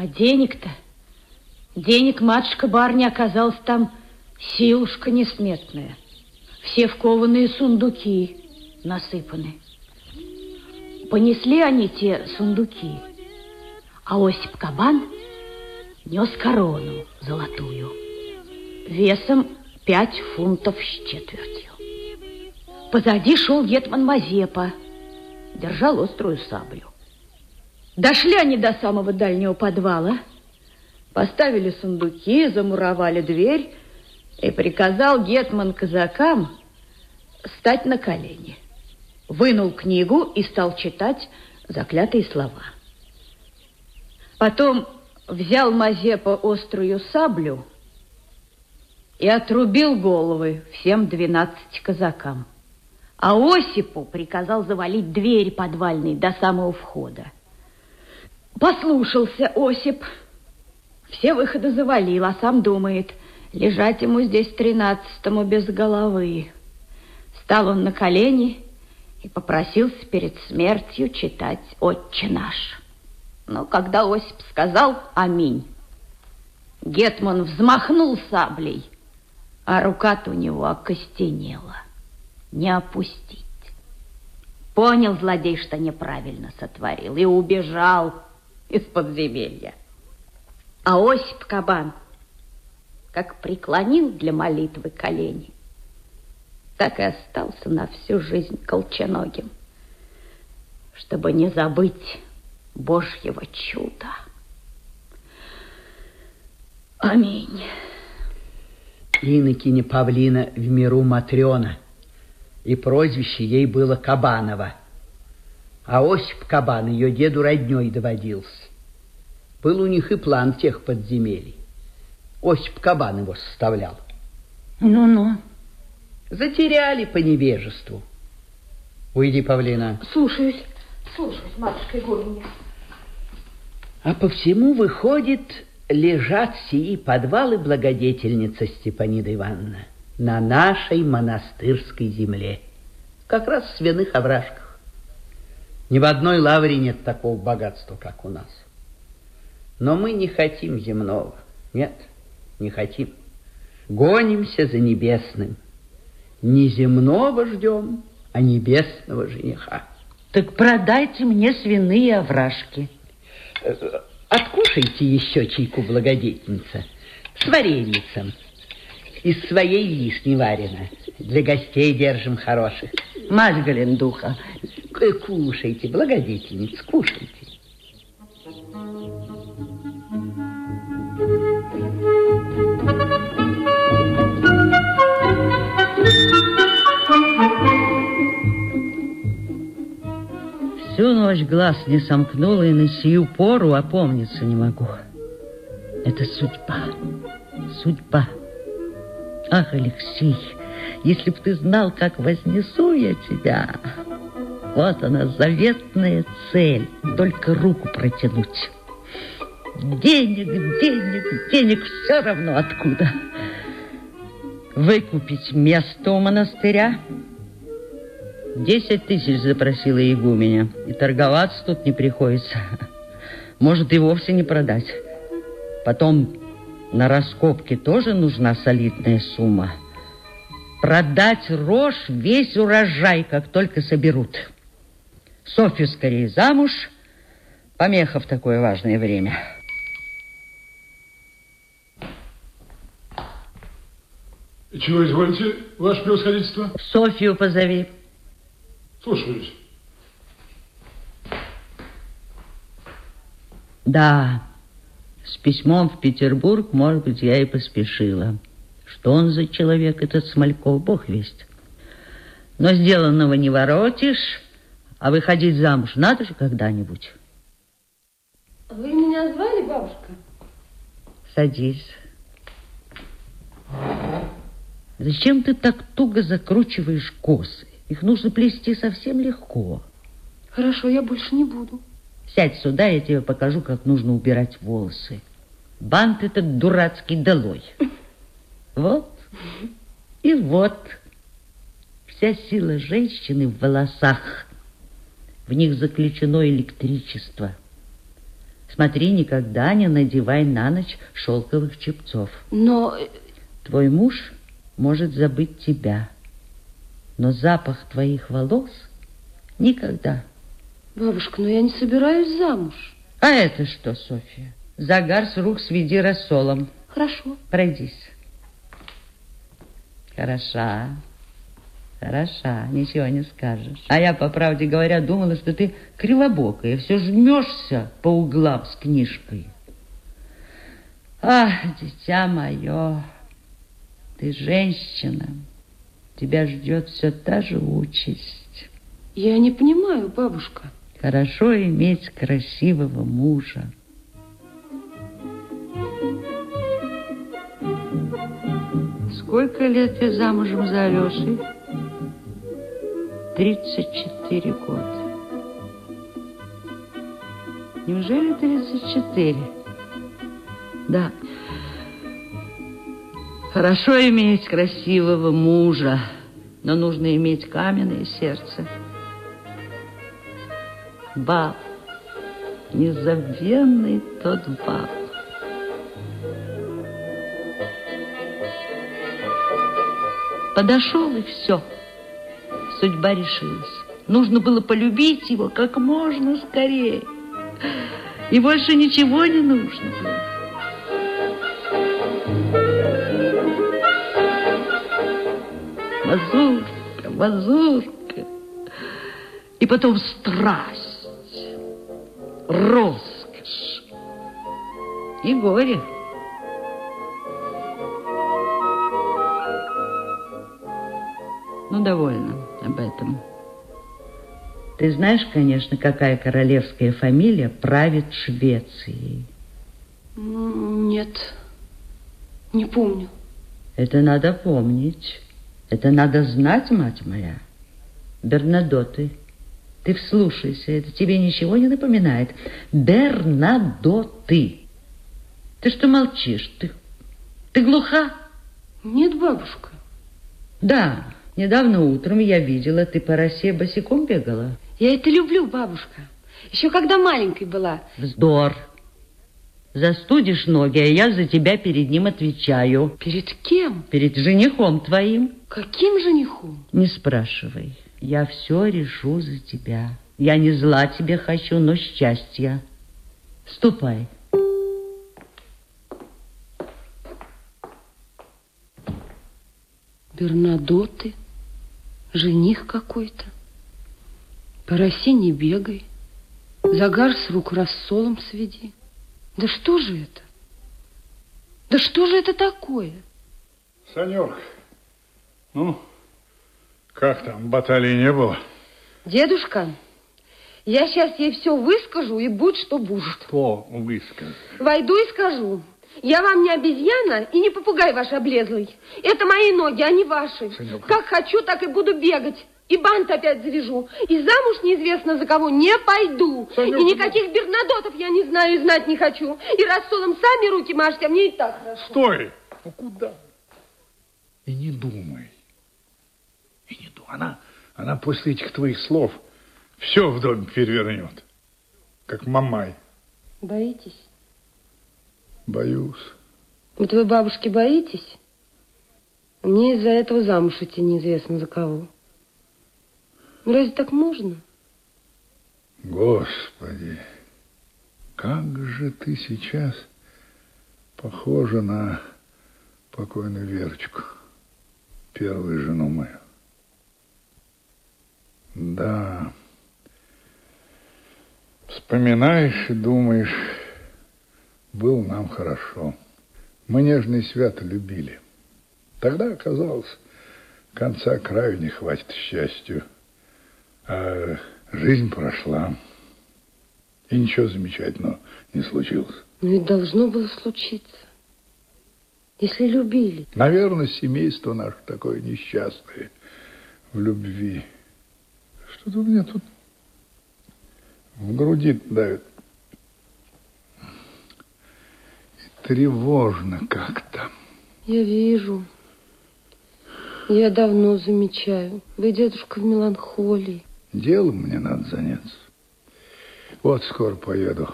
А денег-то? Денег матушка барня оказалась там силушка несметная. Все в кованые сундуки насыпаны. Понесли они те сундуки, а Осип Кабан нес корону золотую, весом пять фунтов с четвертью. Позади шел Гетман Мазепа, держал острую саблю. Дошли они до самого дальнего подвала, поставили сундуки, замуровали дверь и приказал Гетман казакам стать на колени. Вынул книгу и стал читать заклятые слова. Потом взял Мазепа острую саблю и отрубил головы всем двенадцати казакам. А Осипу приказал завалить дверь подвальной до самого входа. Послушался Осип. Все выходы завалил, а сам думает, лежать ему здесь тринадцатому без головы. Стал он на колени и попросился перед смертью читать «Отче наш». Но когда Осип сказал «Аминь», Гетман взмахнул саблей, а рука-то у него окостенела. Не опустить. Понял злодей, что неправильно сотворил, и убежал из подземелья. А Осип Кабан как преклонил для молитвы колени, так и остался на всю жизнь колченогим, чтобы не забыть Божьего чуда. Аминь. Инокиня Павлина в миру Матрена, и прозвище ей было Кабанова. А Осип Кабан ее деду родней доводился. Был у них и план тех подземелий. Осип Кабан его составлял. Ну-ну. Затеряли по невежеству. Уйди, Павлина. Слушаюсь, слушаюсь, матушка Игуменя. А по всему выходит, лежат сии подвалы благодетельница Степанида Ивановна на нашей монастырской земле, как раз в свиных овражках. Ни в одной лавре нет такого богатства, как у нас. Но мы не хотим земного. Нет, не хотим. Гонимся за небесным. Не земного ждем, а небесного жениха. Так продайте мне свиные овражки. Откушайте еще чайку, благодетельница, с вареницем. Из своей вишни варено. Для гостей держим хороших. Мать Галендуха. Кушайте, благодетельница, кушайте. Всю ночь глаз не сомкнула и на сию пору опомниться не могу. Это судьба, судьба. Ах, Алексей, если б ты знал, как вознесу я тебя. Вот она, заветная цель, только руку протянуть. Денег, денег, денег все равно откуда. Выкупить место у монастыря. Десять тысяч запросила игуменя, и торговаться тут не приходится. Может, и вовсе не продать. Потом на раскопке тоже нужна солидная сумма. Продать рожь весь урожай, как только соберут. Софью скорее замуж, помеха в такое важное время. Чего изволите, ваше превосходительство? Софью позови. Слушаюсь. Да, с письмом в Петербург, может быть, я и поспешила. Что он за человек, этот Смольков, бог весть. Но сделанного не воротишь, а выходить замуж надо же когда-нибудь. Вы меня звали, бабушка? Садись. Зачем ты так туго закручиваешь косы? Их нужно плести совсем легко. Хорошо, я больше не буду. Сядь сюда, я тебе покажу, как нужно убирать волосы. Бант этот дурацкий долой. Вот и вот. Вся сила женщины в волосах. В них заключено электричество. Смотри, никогда не надевай на ночь шелковых чепцов. Но Твой муж может забыть тебя, но запах твоих волос никогда. Бабушка, но я не собираюсь замуж. А это что, Софья? Загар с рук сведи рассолом. Хорошо. Пройдись. Хороша. Хороша, ничего не скажешь. А я, по правде говоря, думала, что ты кривобокая, все жмешься по углам с книжкой. Ах, дитя мое, ты женщина, тебя ждет все та же участь. Я не понимаю, бабушка. Хорошо иметь красивого мужа. Сколько лет ты замужем за Алешей? 34 года. Неужели 34? Да. Хорошо иметь красивого мужа, но нужно иметь каменное сердце. Баб, незабвенный тот баб. Подошел и все. Судьба решилась. Нужно было полюбить его как можно скорее. И больше ничего не нужно было. Мазурка, мазурка. И потом страсть, роскошь и горе. Ну, довольно этом. Ты знаешь, конечно, какая королевская фамилия правит Швецией? Нет, не помню. Это надо помнить. Это надо знать, мать моя. Бернадоты. Ты вслушайся, это тебе ничего не напоминает. Бернадоты. Ты что молчишь? Ты, ты глуха? Нет, бабушка. Да, недавно утром я видела, ты по росе босиком бегала. Я это люблю, бабушка. Еще когда маленькой была. Вздор. Застудишь ноги, а я за тебя перед ним отвечаю. Перед кем? Перед женихом твоим. Каким женихом? Не спрашивай. Я все решу за тебя. Я не зла тебе хочу, но счастья. Ступай. Бернадоты? Жених какой-то? По росе не бегай. Загар с рук рассолом сведи. Да что же это? Да что же это такое? Санек, ну, как там, баталии не было? Дедушка, я сейчас ей все выскажу, и будь что будет. Что высказ? Войду и скажу. Я вам не обезьяна и не попугай ваш облезлый. Это мои ноги, а не ваши. Санек. Как хочу, так и буду бегать. И бант опять завяжу. И замуж неизвестно за кого не пойду. Санек, и никаких бернадотов я не знаю и знать не хочу. И рассолом сами руки машете, а мне и так хорошо. Стой! Ну куда? И не думай. И не думай. Она, она после этих твоих слов все в доме перевернет. Как мамай. Боитесь? Боюсь. Вот вы, бабушки, боитесь? Мне из-за этого замуж идти неизвестно за кого. Ну, разве так можно? Господи, как же ты сейчас похожа на покойную Верочку, первую жену мою. Да. Вспоминаешь и думаешь, было нам хорошо. Мы нежно и свято любили. Тогда оказалось, конца краю не хватит счастью. А жизнь прошла. И ничего замечательного не случилось. Но ведь должно было случиться. Если любили. Наверное, семейство наше такое несчастное в любви. Что-то у меня тут в груди давит. И тревожно как-то. Я вижу. Я давно замечаю. Вы, дедушка, в меланхолии. Делом мне надо заняться. Вот скоро поеду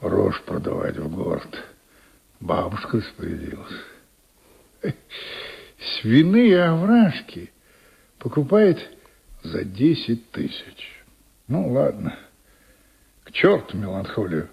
рожь продавать в город. Бабушка распорядилась. Свиные овражки покупает за 10 тысяч. Ну, ладно. К черту меланхолию.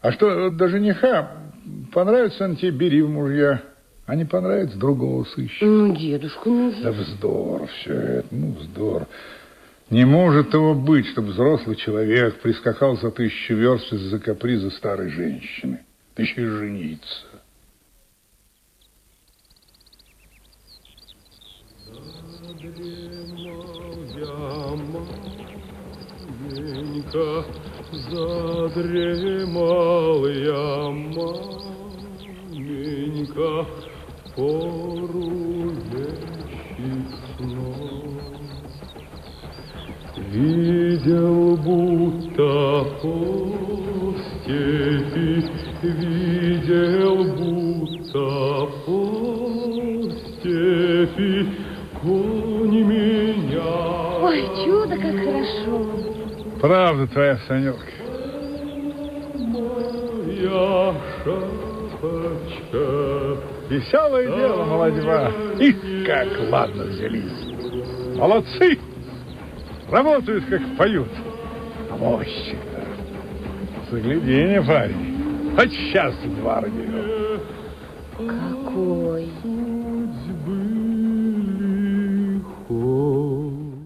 А что, до жениха понравится он тебе, бери в мужья. А не понравится, другого сыщи. Ну, дедушка, ну... Да вздор все это, ну вздор. Не может того быть, чтобы взрослый человек прискакал за тысячу верст из-за каприза старой женщины. Да еще и жениться. Маленько задремал я пору. Видел, будто по степи, видел, будто по степи конь меня. Ой, чудо, как хорошо. Правда твоя, Санек. Моя шапочка. Веселое дело, молодьба. Их как ладно взялись. Молодцы. Работают, как поют. А мощь. Загляденье, парень. Хоть сейчас два родил. Какой?